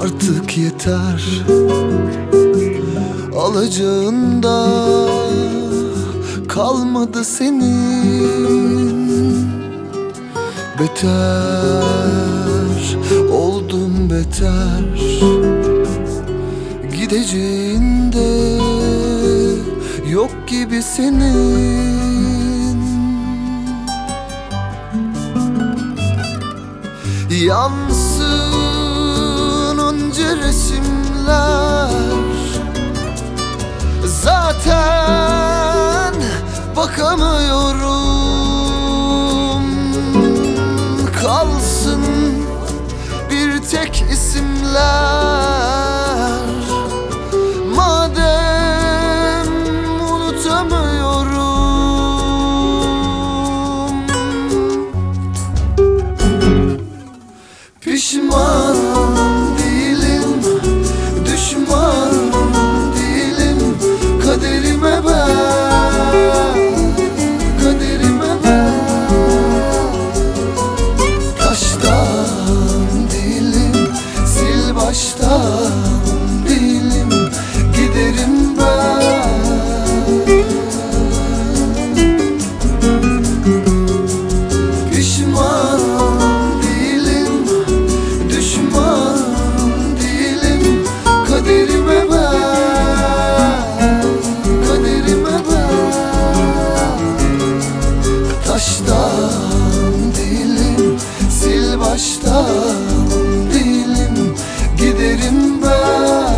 Artık yeter. Alacağında kalmadı senin. Beter. Oldum beter. Gideceğinde yok gibi senin Yansın onca resimler. Zaten bakamıyorum. Kalsın bir tek isimler oh, baştan değilim Giderim ben.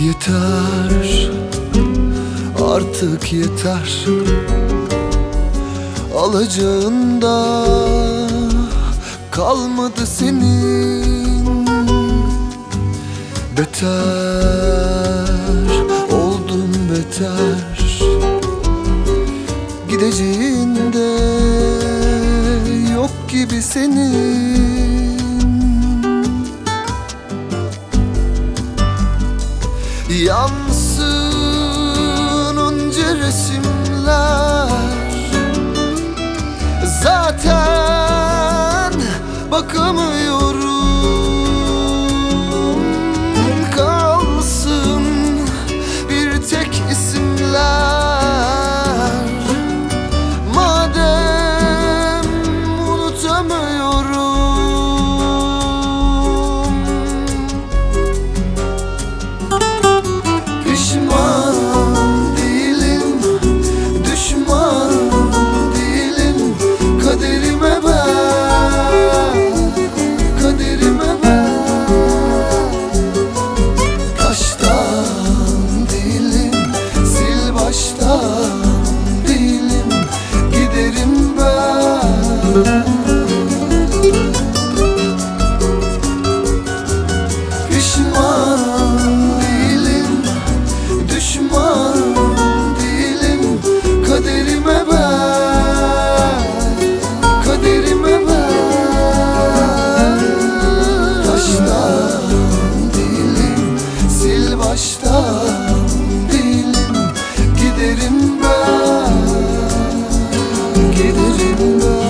Yeter artık yeter. Alacağında kalmadı senin. Beter oldum beter senin Yan vestido de lindão